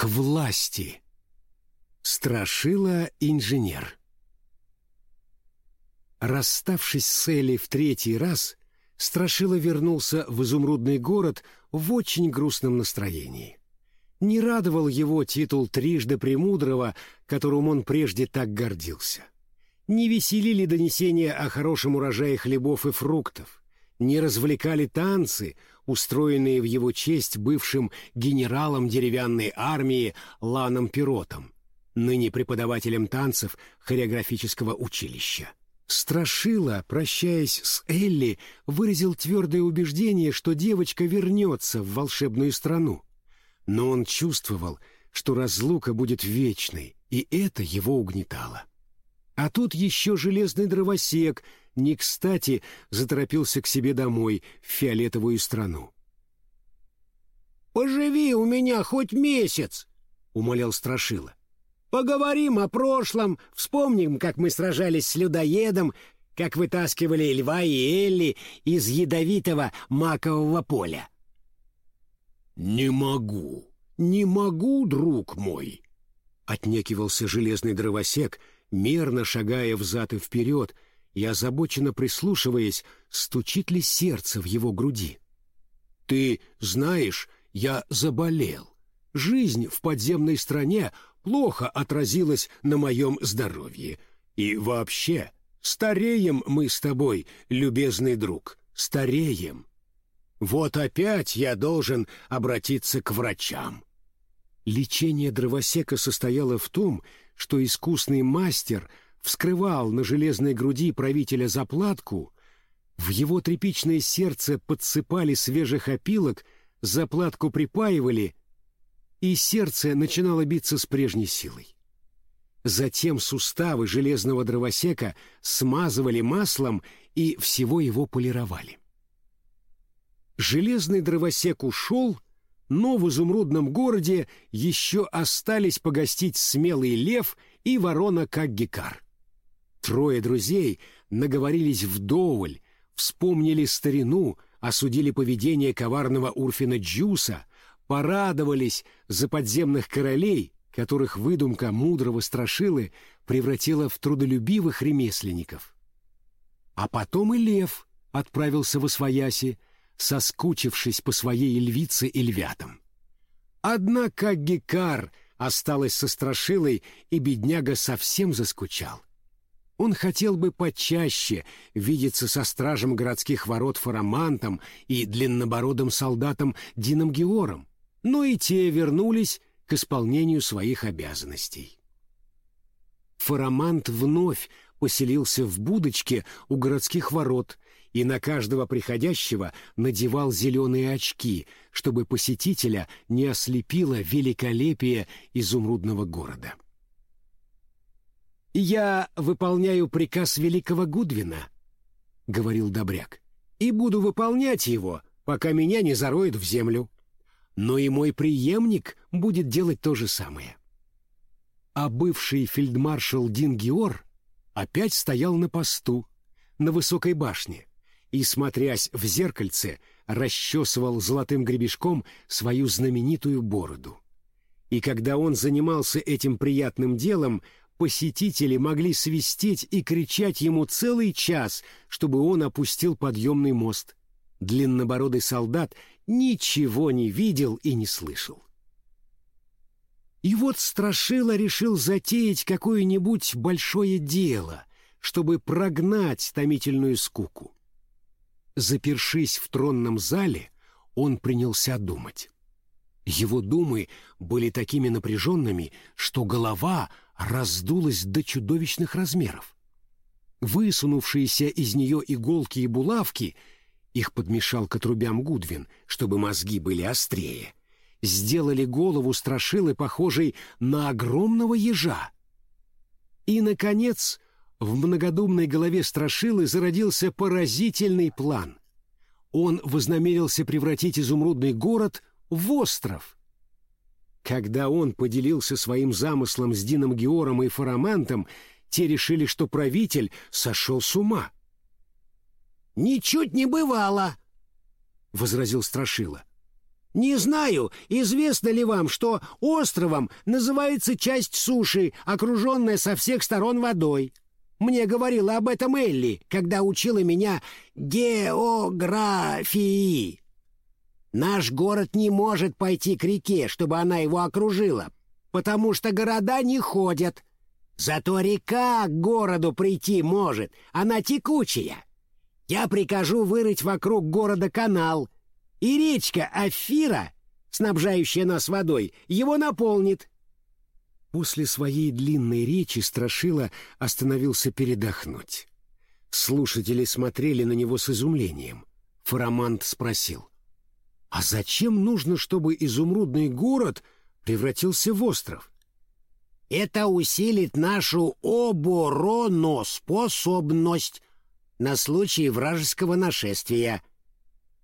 к власти. Страшила инженер. Расставшись с Элли в третий раз, Страшила вернулся в изумрудный город в очень грустном настроении. Не радовал его титул трижды премудрого, которым он прежде так гордился. Не веселили донесения о хорошем урожае хлебов и фруктов, не развлекали танцы, устроенные в его честь бывшим генералом деревянной армии Ланом Пиротом, ныне преподавателем танцев хореографического училища. Страшила, прощаясь с Элли, выразил твердое убеждение, что девочка вернется в волшебную страну. Но он чувствовал, что разлука будет вечной, и это его угнетало. А тут еще железный дровосек не кстати заторопился к себе домой в фиолетовую страну. «Поживи у меня хоть месяц!» — умолял Страшила. «Поговорим о прошлом, вспомним, как мы сражались с людоедом, как вытаскивали льва и Элли из ядовитого макового поля». «Не могу, не могу, друг мой!» — отнекивался железный дровосек, мерно шагая взад и вперед, — и, озабоченно прислушиваясь, стучит ли сердце в его груди. «Ты знаешь, я заболел. Жизнь в подземной стране плохо отразилась на моем здоровье. И вообще, стареем мы с тобой, любезный друг, стареем. Вот опять я должен обратиться к врачам». Лечение дровосека состояло в том, что искусный мастер — вскрывал на железной груди правителя заплатку, в его тряпичное сердце подсыпали свежих опилок, заплатку припаивали, и сердце начинало биться с прежней силой. Затем суставы железного дровосека смазывали маслом и всего его полировали. Железный дровосек ушел, но в изумрудном городе еще остались погостить смелый лев и ворона Каггикар. Трое друзей наговорились вдоволь, вспомнили старину, осудили поведение коварного Урфина Джуса, порадовались за подземных королей, которых выдумка мудрого страшилы превратила в трудолюбивых ремесленников. А потом и лев отправился в Освояси, соскучившись по своей львице и львятам. Однако Гекар осталась со страшилой, и бедняга совсем заскучал. Он хотел бы почаще видеться со стражем городских ворот Фарамантом и длиннобородым солдатом Дином Геором, но и те вернулись к исполнению своих обязанностей. Фарамант вновь поселился в будочке у городских ворот и на каждого приходящего надевал зеленые очки, чтобы посетителя не ослепило великолепие изумрудного города. «Я выполняю приказ великого Гудвина», — говорил Добряк, «и буду выполнять его, пока меня не зароют в землю. Но и мой преемник будет делать то же самое». А бывший фельдмаршал Дин Геор опять стоял на посту, на высокой башне, и, смотрясь в зеркальце, расчесывал золотым гребешком свою знаменитую бороду. И когда он занимался этим приятным делом, посетители могли свистеть и кричать ему целый час, чтобы он опустил подъемный мост. Длиннобородый солдат ничего не видел и не слышал. И вот Страшила решил затеять какое-нибудь большое дело, чтобы прогнать томительную скуку. Запершись в тронном зале, он принялся думать. Его думы были такими напряженными, что голова раздулась до чудовищных размеров. Высунувшиеся из нее иголки и булавки, их подмешал к отрубям Гудвин, чтобы мозги были острее, сделали голову страшилы похожей на огромного ежа. И, наконец, в многодумной голове страшилы зародился поразительный план. Он вознамерился превратить изумрудный город в остров — когда он поделился своим замыслом с Дином Геором и Фарамантом, те решили, что правитель сошел с ума. «Ничуть не бывало!» — возразил Страшила. Не знаю, известно ли вам, что островом называется часть суши, окруженная со всех сторон водой. Мне говорила об этом Элли, когда учила меня географии. Наш город не может пойти к реке, чтобы она его окружила, потому что города не ходят. Зато река к городу прийти может, она текучая. Я прикажу вырыть вокруг города канал, и речка Афира, снабжающая нас водой, его наполнит. После своей длинной речи Страшила остановился передохнуть. Слушатели смотрели на него с изумлением. Фарамант спросил. «А зачем нужно, чтобы изумрудный город превратился в остров?» «Это усилит нашу обороноспособность на случай вражеского нашествия», —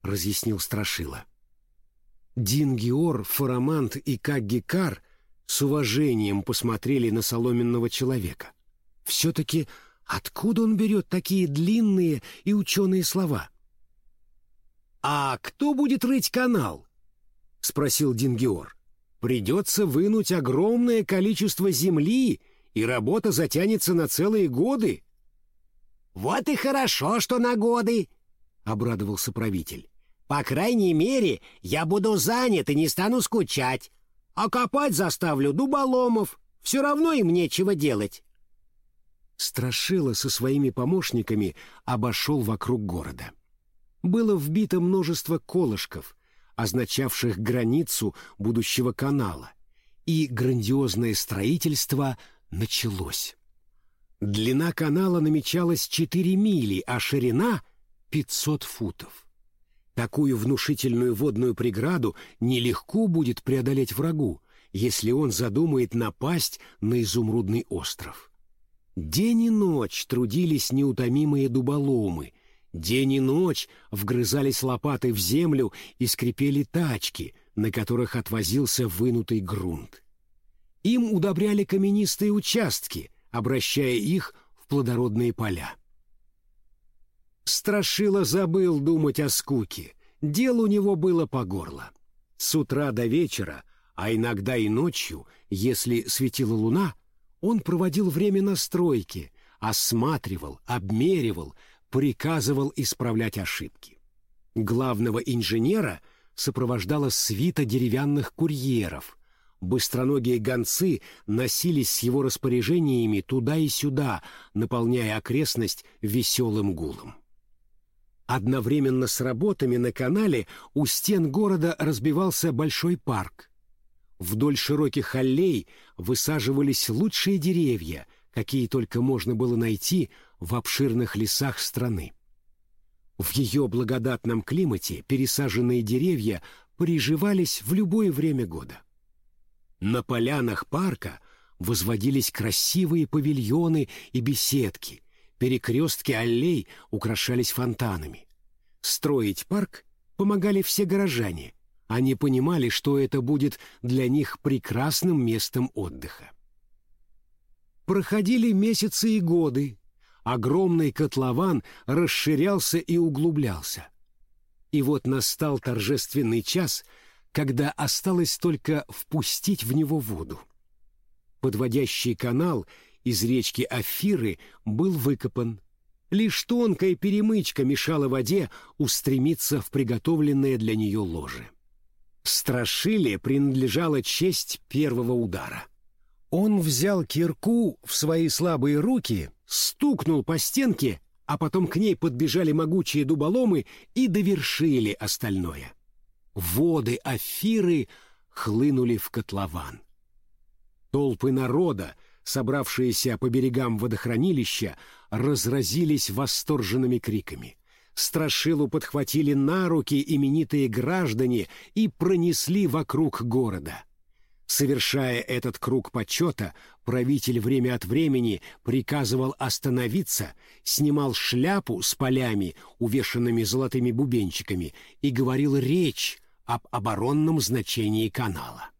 разъяснил Страшила. Дингиор, Фарамант и Каггикар с уважением посмотрели на соломенного человека. Все-таки откуда он берет такие длинные и ученые слова? «А кто будет рыть канал?» — спросил Дингиор. «Придется вынуть огромное количество земли, и работа затянется на целые годы». «Вот и хорошо, что на годы!» — обрадовался правитель. «По крайней мере, я буду занят и не стану скучать а копать заставлю дуболомов. Все равно им нечего делать. Страшила со своими помощниками обошел вокруг города. Было вбито множество колышков, означавших границу будущего канала, и грандиозное строительство началось. Длина канала намечалась 4 мили, а ширина — 500 футов. Такую внушительную водную преграду нелегко будет преодолеть врагу, если он задумает напасть на изумрудный остров. День и ночь трудились неутомимые дуболомы, день и ночь вгрызались лопаты в землю и скрипели тачки, на которых отвозился вынутый грунт. Им удобряли каменистые участки, обращая их в плодородные поля. Страшила забыл думать о скуке. Дел у него было по горло. С утра до вечера, а иногда и ночью, если светила луна, он проводил время на стройке, осматривал, обмеривал, приказывал исправлять ошибки. Главного инженера сопровождала свита деревянных курьеров. Быстроногие гонцы носились с его распоряжениями туда и сюда, наполняя окрестность веселым гулом. Одновременно с работами на канале у стен города разбивался большой парк. Вдоль широких аллей высаживались лучшие деревья, какие только можно было найти в обширных лесах страны. В ее благодатном климате пересаженные деревья приживались в любое время года. На полянах парка возводились красивые павильоны и беседки, Перекрестки аллей украшались фонтанами. Строить парк помогали все горожане. Они понимали, что это будет для них прекрасным местом отдыха. Проходили месяцы и годы. Огромный котлован расширялся и углублялся. И вот настал торжественный час, когда осталось только впустить в него воду. Подводящий канал — из речки Афиры был выкопан. Лишь тонкая перемычка мешала воде устремиться в приготовленное для нее ложе. Страшиле принадлежала честь первого удара. Он взял кирку в свои слабые руки, стукнул по стенке, а потом к ней подбежали могучие дуболомы и довершили остальное. Воды Афиры хлынули в котлован. Толпы народа, собравшиеся по берегам водохранилища, разразились восторженными криками. Страшилу подхватили на руки именитые граждане и пронесли вокруг города. Совершая этот круг почета, правитель время от времени приказывал остановиться, снимал шляпу с полями, увешанными золотыми бубенчиками, и говорил речь об оборонном значении канала.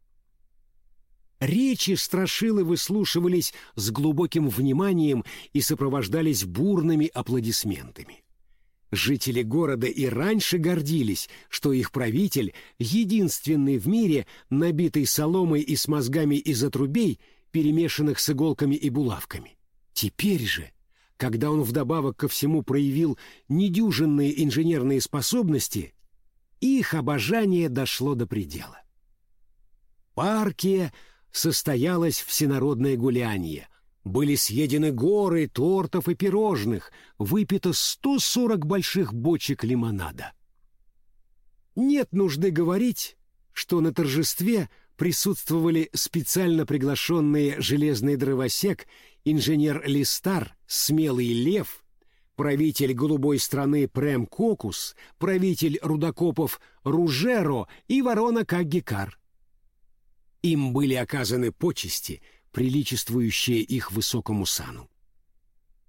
Речи Страшилы выслушивались с глубоким вниманием и сопровождались бурными аплодисментами. Жители города и раньше гордились, что их правитель, единственный в мире, набитый соломой и с мозгами из отрубей, перемешанных с иголками и булавками. Теперь же, когда он вдобавок ко всему проявил недюжинные инженерные способности, их обожание дошло до предела. Паркия состоялось всенародное гуляние. Были съедены горы тортов и пирожных, выпито 140 больших бочек лимонада. Нет нужды говорить, что на торжестве присутствовали специально приглашенные железный дровосек, инженер Листар, смелый лев, правитель голубой страны Прем Кокус, правитель рудокопов Ружеро и ворона Каггикар. Им были оказаны почести, приличествующие их высокому сану.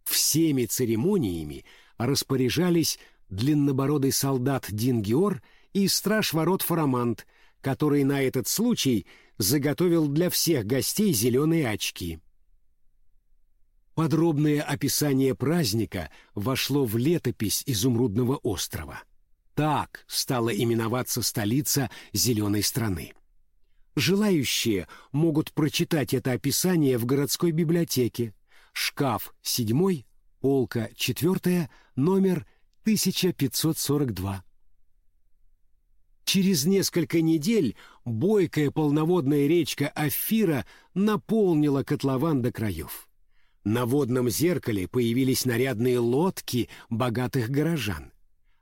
Всеми церемониями распоряжались длиннобородый солдат Дингиор и страж ворот Фарамант, который на этот случай заготовил для всех гостей зеленые очки. Подробное описание праздника вошло в летопись Изумрудного острова. Так стала именоваться столица зеленой страны. Желающие могут прочитать это описание в городской библиотеке. Шкаф 7, полка 4, номер 1542. Через несколько недель бойкая полноводная речка Афира наполнила котлован до краев. На водном зеркале появились нарядные лодки богатых горожан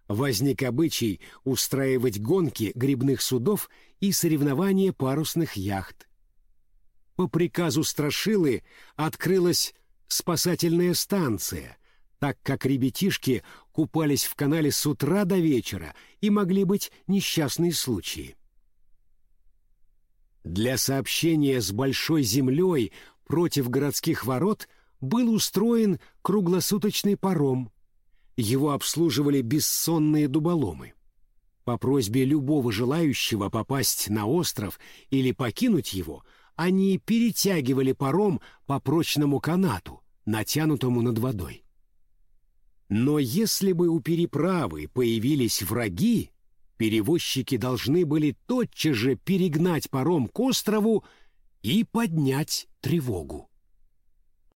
возник обычай устраивать гонки грибных судов и соревнования парусных яхт. По приказу Страшилы открылась спасательная станция, так как ребятишки купались в канале с утра до вечера и могли быть несчастные случаи. Для сообщения с Большой Землей против городских ворот был устроен круглосуточный паром, его обслуживали бессонные дуболомы. По просьбе любого желающего попасть на остров или покинуть его, они перетягивали паром по прочному канату, натянутому над водой. Но если бы у переправы появились враги, перевозчики должны были тотчас же перегнать паром к острову и поднять тревогу.